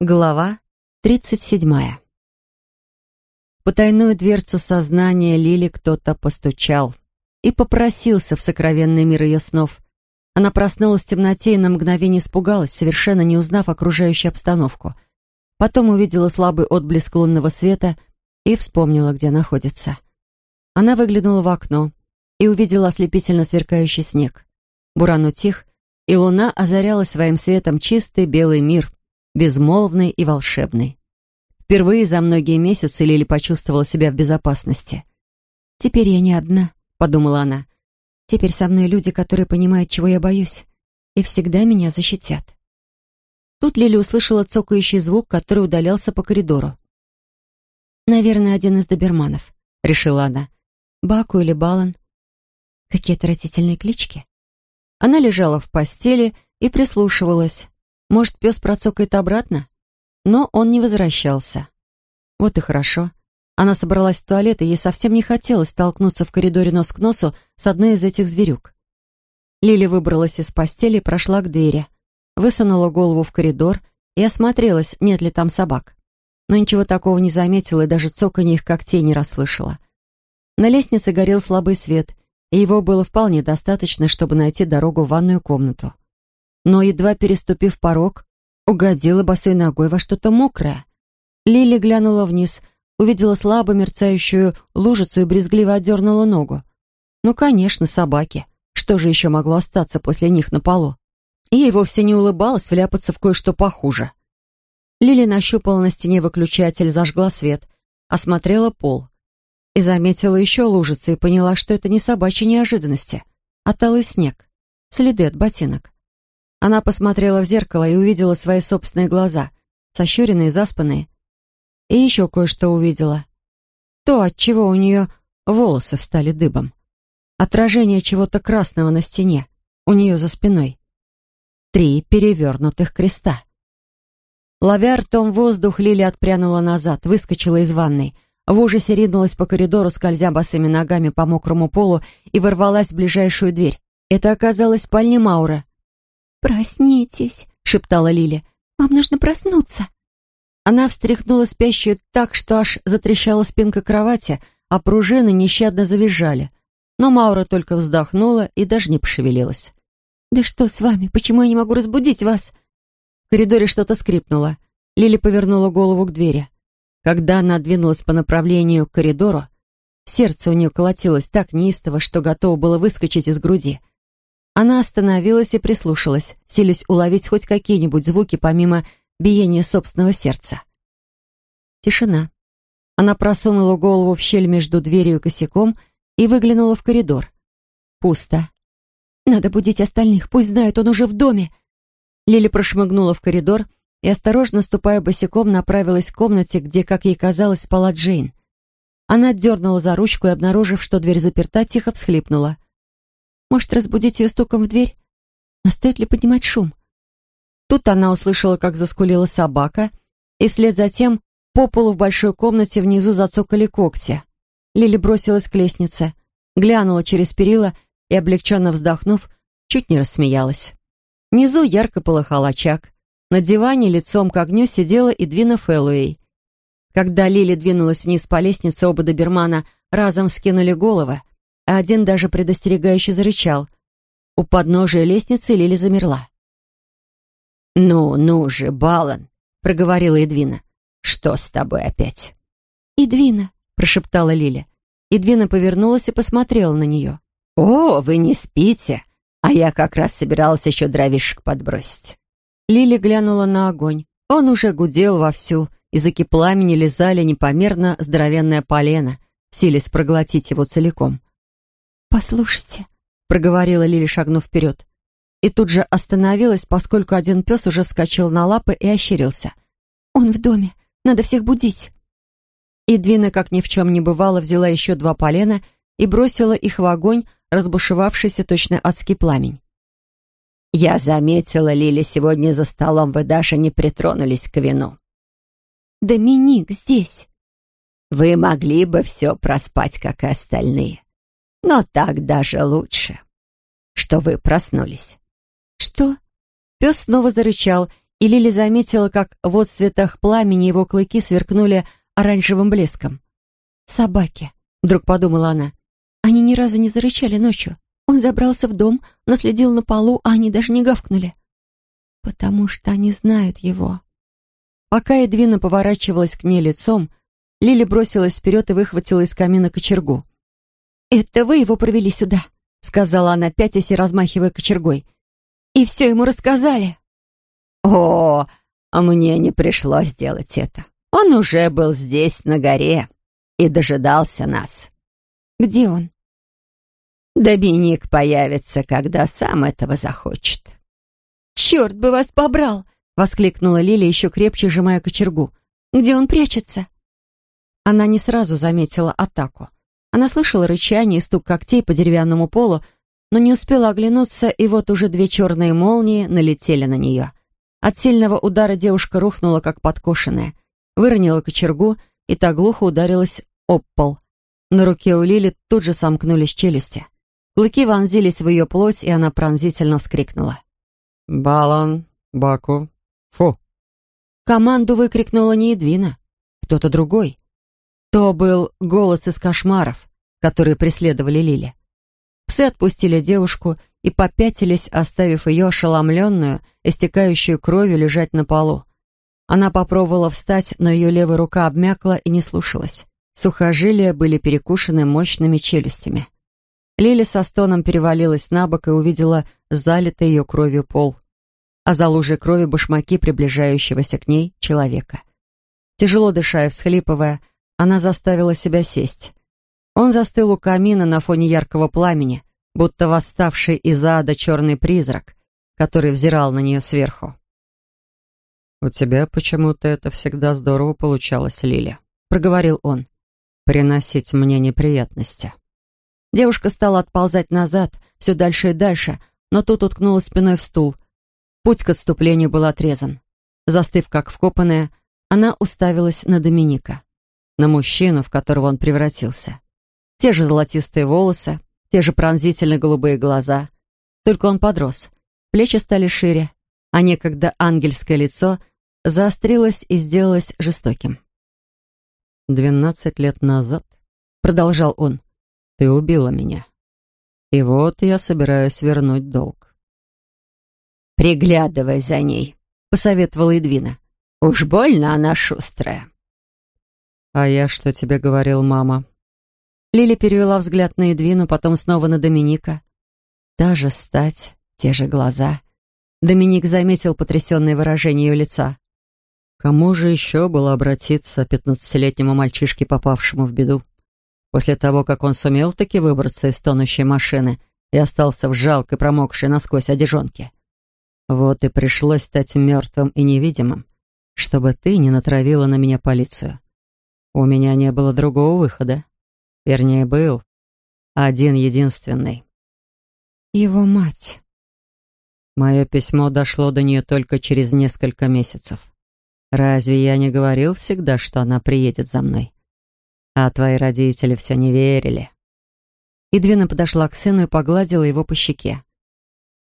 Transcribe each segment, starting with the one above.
Глава 37. Потайную дверцу сознания Лили кто-то постучал и попросился в сокровенный мир ее снов. Она проснулась в темноте и на мгновение испугалась, совершенно не узнав окружающую обстановку. Потом увидела слабый отблеск лунного света и вспомнила, где находится. Она выглянула в окно и увидела ослепительно сверкающий снег. Буран утих, и луна озаряла своим светом чистый белый мир, безмолвный и волшебный. Впервые за многие месяцы Лили почувствовала себя в безопасности. «Теперь я не одна», — подумала она. «Теперь со мной люди, которые понимают, чего я боюсь, и всегда меня защитят». Тут Лили услышала цокающий звук, который удалялся по коридору. «Наверное, один из доберманов», — решила она. «Баку или Балан. Какие отвратительные клички». Она лежала в постели и прислушивалась. Может, пес процокает обратно? Но он не возвращался. Вот и хорошо. Она собралась в туалет, и ей совсем не хотелось столкнуться в коридоре нос к носу с одной из этих зверюк. Лили выбралась из постели и прошла к двери. Высунула голову в коридор и осмотрелась, нет ли там собак. Но ничего такого не заметила и даже цоканье их когтей не расслышала. На лестнице горел слабый свет, и его было вполне достаточно, чтобы найти дорогу в ванную комнату но, едва переступив порог, угодила босой ногой во что-то мокрое. Лили глянула вниз, увидела слабо мерцающую лужицу и брезгливо отдернула ногу. Ну, конечно, собаки. Что же еще могло остаться после них на полу? ей вовсе не улыбалось вляпаться в кое-что похуже. Лили нащупала на стене выключатель, зажгла свет, осмотрела пол. И заметила еще лужицы и поняла, что это не собачьи неожиданности, а талый снег, следы от ботинок. Она посмотрела в зеркало и увидела свои собственные глаза, сощуренные, заспанные. И еще кое-что увидела. То, от чего у нее волосы встали дыбом. Отражение чего-то красного на стене, у нее за спиной. Три перевернутых креста. Ловя ртом воздух, Лили отпрянула назад, выскочила из ванной. В ужасе ринулась по коридору, скользя босыми ногами по мокрому полу и ворвалась в ближайшую дверь. Это оказалась спальня Маура. «Проснитесь», — шептала Лили. «Вам нужно проснуться». Она встряхнула спящую так, что аж затрещала спинка кровати, а пружины нещадно завизжали. Но Маура только вздохнула и даже не пошевелилась. «Да что с вами? Почему я не могу разбудить вас?» В коридоре что-то скрипнуло. Лили повернула голову к двери. Когда она двинулась по направлению к коридору, сердце у нее колотилось так неистово, что готово было выскочить из груди. Она остановилась и прислушалась, силясь уловить хоть какие-нибудь звуки помимо биения собственного сердца. Тишина. Она просунула голову в щель между дверью и косяком и выглянула в коридор. Пусто. «Надо будить остальных, пусть знают, он уже в доме!» Лили прошмыгнула в коридор и, осторожно ступая босиком, направилась к комнате, где, как ей казалось, спала Джейн. Она дернула за ручку и, обнаружив, что дверь заперта, тихо всхлипнула. Может, разбудить ее стуком в дверь? Но стоит ли поднимать шум? Тут она услышала, как заскулила собака, и вслед за тем по полу в большой комнате внизу зацокали когти. Лили бросилась к лестнице, глянула через перила и, облегченно вздохнув, чуть не рассмеялась. Внизу ярко полыхал очаг. На диване лицом к огню сидела и Двина Фэллоуэй. Когда Лили двинулась вниз по лестнице, оба добермана разом скинули головы — а один даже предостерегающе зарычал. У подножия лестницы Лили замерла. «Ну, ну же, Балан!» — проговорила Эдвина. «Что с тобой опять?» «Эдвина!» — прошептала Лили. Эдвина повернулась и посмотрела на нее. «О, вы не спите, а я как раз собиралась еще дровишек подбросить». Лили глянула на огонь. Он уже гудел вовсю, языки пламени лизали непомерно здоровенное полено, силясь проглотить его целиком. «Послушайте», — проговорила Лили, шагнув вперед. И тут же остановилась, поскольку один пес уже вскочил на лапы и ощерился. «Он в доме. Надо всех будить». И Двина, как ни в чем не бывало, взяла еще два полена и бросила их в огонь, разбушевавшийся точно адский пламень. «Я заметила, Лили, сегодня за столом вы даже не притронулись к вину». «Доминик здесь». «Вы могли бы все проспать, как и остальные. Но так даже лучше, что вы проснулись. Что? Пес снова зарычал, и Лили заметила, как в отсветах пламени его клыки сверкнули оранжевым блеском. «Собаки», — вдруг подумала она. «Они ни разу не зарычали ночью. Он забрался в дом, наследил на полу, а они даже не гавкнули. Потому что они знают его». Пока Эдвина поворачивалась к ней лицом, Лили бросилась вперед и выхватила из камина кочергу. «Это вы его провели сюда», — сказала она, пятясь и размахивая кочергой. «И все ему рассказали». «О, а мне не пришлось делать это. Он уже был здесь, на горе, и дожидался нас». «Где он?» «Доминик появится, когда сам этого захочет». «Черт бы вас побрал!» — воскликнула Лиля, еще крепче сжимая кочергу. «Где он прячется?» Она не сразу заметила атаку. Она слышала рычание и стук когтей по деревянному полу, но не успела оглянуться, и вот уже две черные молнии налетели на нее. От сильного удара девушка рухнула, как подкошенная, выронила кочергу, и та глухо ударилась об пол. На руке у Лили тут же сомкнулись челюсти. Клыки вонзились в ее плоть, и она пронзительно вскрикнула. «Балан, Баку, фу!» Команду выкрикнула не Едвина, кто-то другой. То был голос из кошмаров, которые преследовали Лили. Псы отпустили девушку и попятились, оставив ее ошеломленную, истекающую кровью лежать на полу. Она попробовала встать, но ее левая рука обмякла и не слушалась. Сухожилия были перекушены мощными челюстями. Лили со стоном перевалилась на бок и увидела залитый ее кровью пол, а за лужей крови башмаки приближающегося к ней человека. Тяжело дыша и всхлипывая, она заставила себя сесть. Он застыл у камина на фоне яркого пламени, будто восставший из ада черный призрак, который взирал на нее сверху. «У тебя почему-то это всегда здорово получалось, Лиля», — проговорил он. «Приносить мне неприятности». Девушка стала отползать назад, все дальше и дальше, но тут уткнулась спиной в стул. Путь к отступлению был отрезан. Застыв как вкопанная, она уставилась на Доминика на мужчину, в которого он превратился. Те же золотистые волосы, те же пронзительно голубые глаза. Только он подрос. Плечи стали шире, а некогда ангельское лицо заострилось и сделалось жестоким. «Двенадцать лет назад», — продолжал он, — «ты убила меня. И вот я собираюсь вернуть долг». «Приглядывай за ней», — посоветовала Едвина. «Уж больно она шустрая». «А я что тебе говорил, мама?» Лили перевела взгляд на Эдвину, потом снова на Доминика. Та же стать, те же глаза. Доминик заметил потрясенное выражение ее лица. Кому же еще было обратиться пятнадцатилетнему мальчишке, попавшему в беду? После того, как он сумел таки выбраться из тонущей машины и остался в жалкой, промокшей насквозь одежонке. Вот и пришлось стать мертвым и невидимым, чтобы ты не натравила на меня полицию. У меня не было другого выхода. Вернее, был. Один единственный. Его мать. Мое письмо дошло до нее только через несколько месяцев. Разве я не говорил всегда, что она приедет за мной? А твои родители все не верили. Идвина подошла к сыну и погладила его по щеке.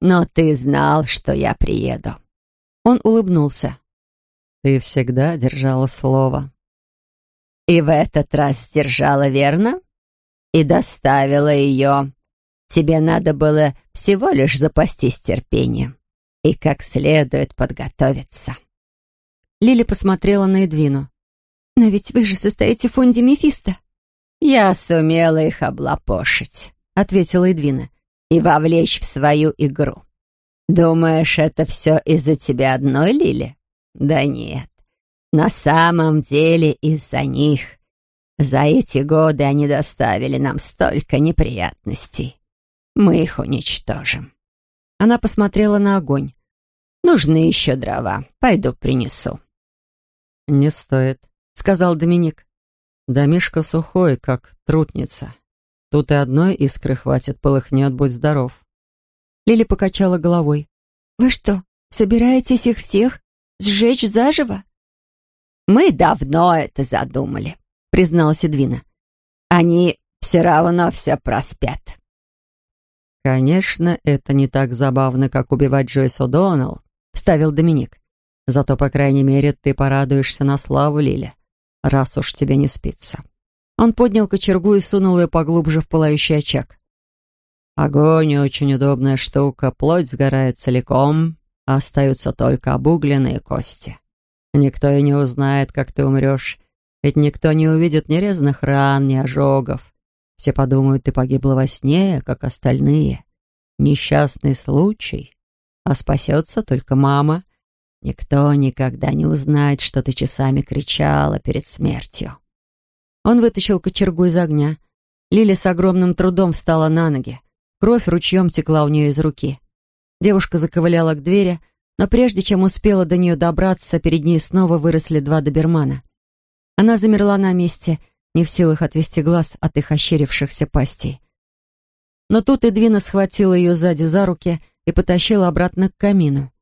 «Но ты знал, что я приеду». Он улыбнулся. «Ты всегда держала слово», и в этот раз сдержала, верно? И доставила ее. Тебе надо было всего лишь запастись терпением и как следует подготовиться. Лили посмотрела на Эдвину. «Но ведь вы же состоите в фонде Мефисто». «Я сумела их облапошить», — ответила Эдвина, «и вовлечь в свою игру. Думаешь, это все из-за тебя одной, Лили? Да нет. На самом деле из-за них. За эти годы они доставили нам столько неприятностей. Мы их уничтожим. Она посмотрела на огонь. Нужны еще дрова. Пойду принесу. Не стоит, сказал Доминик. Домишка сухой, как трутница. Тут и одной искры хватит, полыхнет, будь здоров. Лили покачала головой. «Вы что, собираетесь их всех сжечь заживо?» «Мы давно это задумали», — призналась Эдвина. «Они все равно все проспят». «Конечно, это не так забавно, как убивать Джойс О'Доннелл», — ставил Доминик. Зато, по крайней мере, ты порадуешься на славу, Лиля, раз уж тебе не спится». Он поднял кочергу и сунул ее поглубже в пылающий очаг. «Огонь очень удобная штука, плоть сгорает целиком, а остаются только обугленные кости. Никто и не узнает, как ты умрешь, ведь никто не увидит ни резных ран, ни ожогов. Все подумают, ты погибла во сне, как остальные. Несчастный случай, а спасется только мама. Никто никогда не узнает, что ты часами кричала перед смертью». Он вытащил кочергу из огня. Лили с огромным трудом встала на ноги. Кровь ручьем текла у нее из руки. Девушка заковыляла к двери, но прежде чем успела до нее добраться, перед ней снова выросли два добермана. Она замерла на месте, не в силах отвести глаз от их ощерившихся пастей. Но тут Эдвина схватила ее сзади за руки и потащила обратно к камину.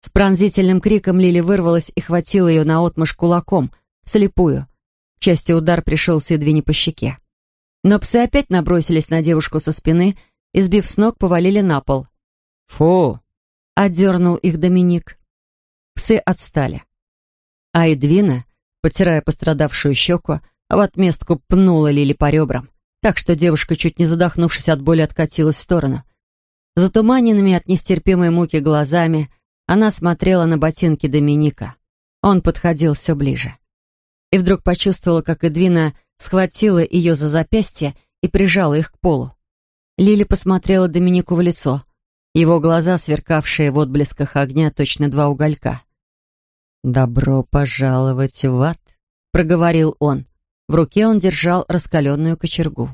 С пронзительным криком Лили вырвалась и хватила ее наотмашь кулаком, слепую. К счастью, удар пришелся Эдвине по щеке. Но псы опять набросились на девушку со спины и, сбив с ног, повалили на пол. «Фу!» — отдернул их Доминик. Псы отстали. А Эдвина, потирая пострадавшую щеку, в отместку пнула Лили по ребрам, так что девушка, чуть не задохнувшись от боли, откатилась в сторону. Затуманенными от нестерпимой муки глазами она смотрела на ботинки Доминика. Он подходил все ближе. И вдруг почувствовала, как Эдвина схватила ее за запястье и прижала их к полу. Лили посмотрела Доминику в лицо. Его глаза, сверкавшие в отблесках огня, точно два уголька. «Добро пожаловать в ад», — проговорил он. В руке он держал раскаленную кочергу.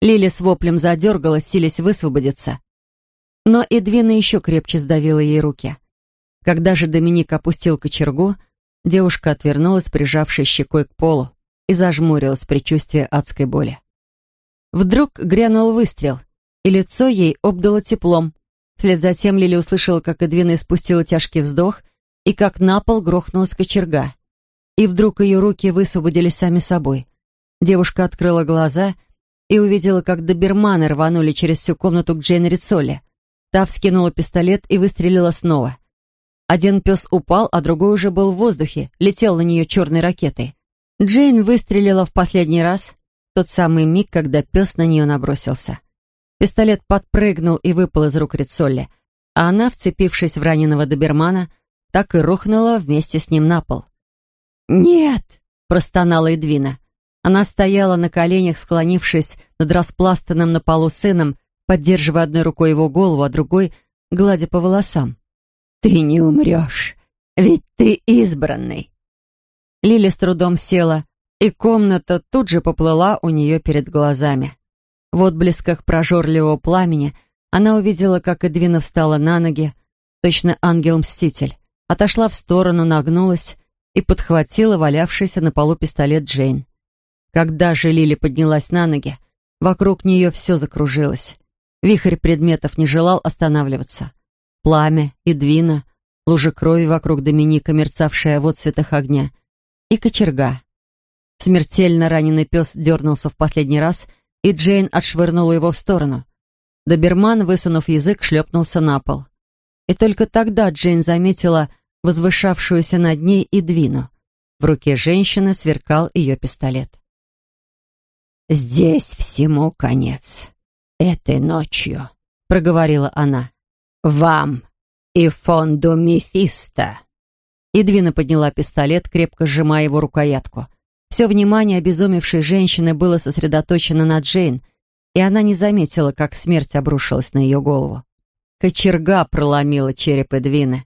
Лили с воплем задергалась, силясь высвободиться. Но Эдвина еще крепче сдавила ей руки. Когда же Доминик опустил кочергу, девушка отвернулась, прижавшись щекой к полу, и зажмурилась в предчувствии адской боли. Вдруг грянул выстрел, и лицо ей обдало теплом. Вслед за тем Лили услышала, как Эдвина испустила тяжкий вздох и как на пол грохнулась кочерга. И вдруг ее руки высвободились сами собой. Девушка открыла глаза и увидела, как доберманы рванули через всю комнату к Джейн Рицоле. Та вскинула пистолет и выстрелила снова. Один пес упал, а другой уже был в воздухе, летел на нее черной ракетой. Джейн выстрелила в последний раз, тот самый миг, когда пес на нее набросился. Пистолет подпрыгнул и выпал из рук Рицолли, а она, вцепившись в раненого добермана, так и рухнула вместе с ним на пол. «Нет!» — простонала Эдвина. Она стояла на коленях, склонившись над распластанным на полу сыном, поддерживая одной рукой его голову, а другой — гладя по волосам. «Ты не умрешь, ведь ты избранный!» Лили с трудом села, и комната тут же поплыла у нее перед глазами. В отблесках прожорливого пламени она увидела, как Эдвина встала на ноги, точно ангел-мститель, отошла в сторону, нагнулась и подхватила валявшийся на полу пистолет Джейн. Когда же Лили поднялась на ноги, вокруг нее все закружилось. Вихрь предметов не желал останавливаться. Пламя, Эдвина, лужа крови вокруг Доминика, мерцавшая в отцветах огня, и кочерга. Смертельно раненый пес дернулся в последний раз, и Джейн отшвырнула его в сторону. Доберман, высунув язык, шлепнулся на пол. И только тогда Джейн заметила возвышавшуюся над ней и двину. В руке женщины сверкал ее пистолет. «Здесь всему конец. Этой ночью», — проговорила она. «Вам и фонду Мефисто». Идвина подняла пистолет, крепко сжимая его рукоятку — все внимание обезумевшей женщины было сосредоточено на Джейн, и она не заметила, как смерть обрушилась на ее голову. Кочерга проломила череп Эдвины,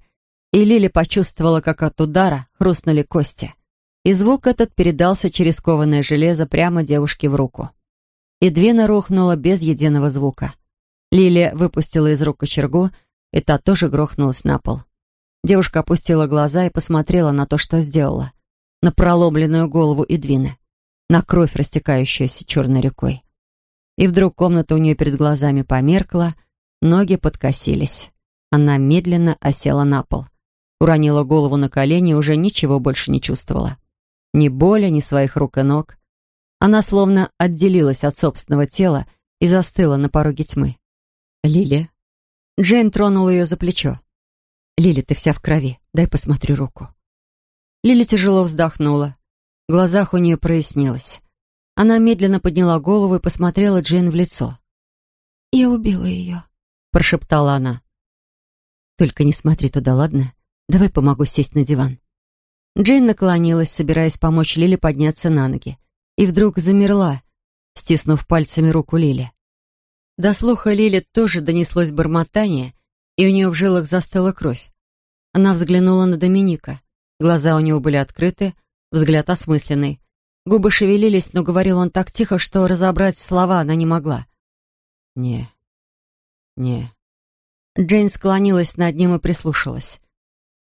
и Лили почувствовала, как от удара хрустнули кости. И звук этот передался через кованое железо прямо девушке в руку. Эдвина рухнула без единого звука. Лили выпустила из рук кочергу, и та тоже грохнулась на пол. Девушка опустила глаза и посмотрела на то, что сделала на проломленную голову Эдвины, на кровь, растекающуюся черной рекой. И вдруг комната у нее перед глазами померкла, ноги подкосились. Она медленно осела на пол, уронила голову на колени и уже ничего больше не чувствовала. Ни боли, ни своих рук и ног. Она словно отделилась от собственного тела и застыла на пороге тьмы. «Лили?» Джейн тронула ее за плечо. «Лили, ты вся в крови. дай посмотрю руку». Лили тяжело вздохнула. В глазах у нее прояснилось. Она медленно подняла голову и посмотрела Джейн в лицо. «Я убила ее», — прошептала она. «Только не смотри туда, ладно? Давай помогу сесть на диван». Джейн наклонилась, собираясь помочь Лили подняться на ноги. И вдруг замерла, стиснув пальцами руку Лили. До слуха Лили тоже донеслось бормотание, и у нее в жилах застыла кровь. Она взглянула на Доминика. Глаза у него были открыты, взгляд осмысленный. Губы шевелились, но говорил он так тихо, что разобрать слова она не могла. «Не, не». Джейн склонилась над ним и прислушалась.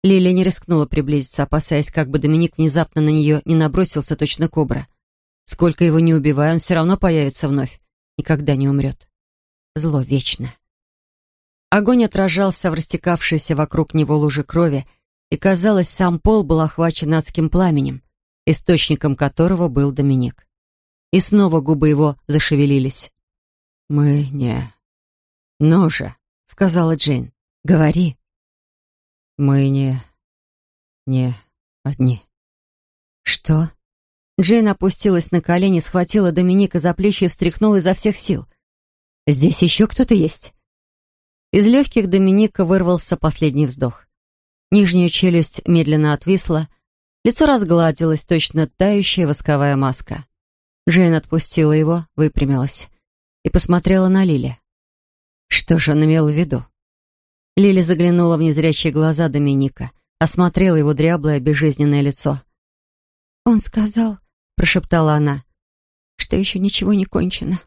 Лилия не рискнула приблизиться, опасаясь, как бы Доминик внезапно на нее не набросился точно кобра. Сколько его не убивай, он все равно появится вновь. Никогда не умрет. Зло вечно. Огонь отражался в растекавшейся вокруг него луже крови, и, казалось, сам пол был охвачен адским пламенем, источником которого был Доминик. И снова губы его зашевелились. «Мы не...» «Ну же», — сказала Джейн, — «говори». «Мы не... не одни». «Что?» Джейн опустилась на колени, схватила Доминика за плечи и встряхнула изо всех сил. «Здесь еще кто-то есть?» Из легких Доминика вырвался последний вздох. Нижняя челюсть медленно отвисла, лицо разгладилось, точно тающая восковая маска. Джейн отпустила его, выпрямилась и посмотрела на Лили. Что же он имел в виду? Лили заглянула в незрячие глаза Доминика, осмотрела его дряблое, безжизненное лицо. «Он сказал, — прошептала она, — что еще ничего не кончено.